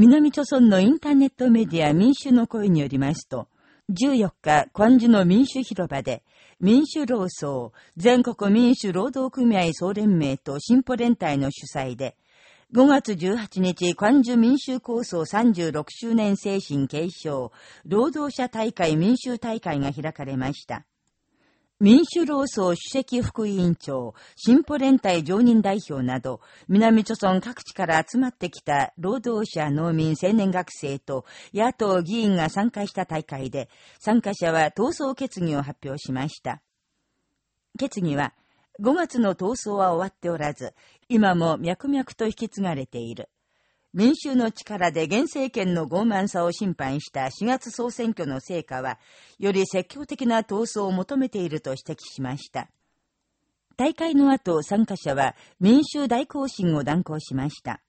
南朝村のインターネットメディア民主の声によりますと、14日、関樹の民主広場で、民主労総、全国民主労働組合総連盟と進歩連帯の主催で、5月18日、関樹民主構想36周年精神継承、労働者大会民衆大会が開かれました。民主労総主席副委員長、進歩連帯常任代表など、南朝村各地から集まってきた労働者、農民、青年学生と野党議員が参加した大会で、参加者は闘争決議を発表しました。決議は、5月の闘争は終わっておらず、今も脈々と引き継がれている。民衆の力で現政権の傲慢さを審判した4月総選挙の成果は、より積極的な闘争を求めていると指摘しました。大会の後、参加者は民衆大行進を断行しました。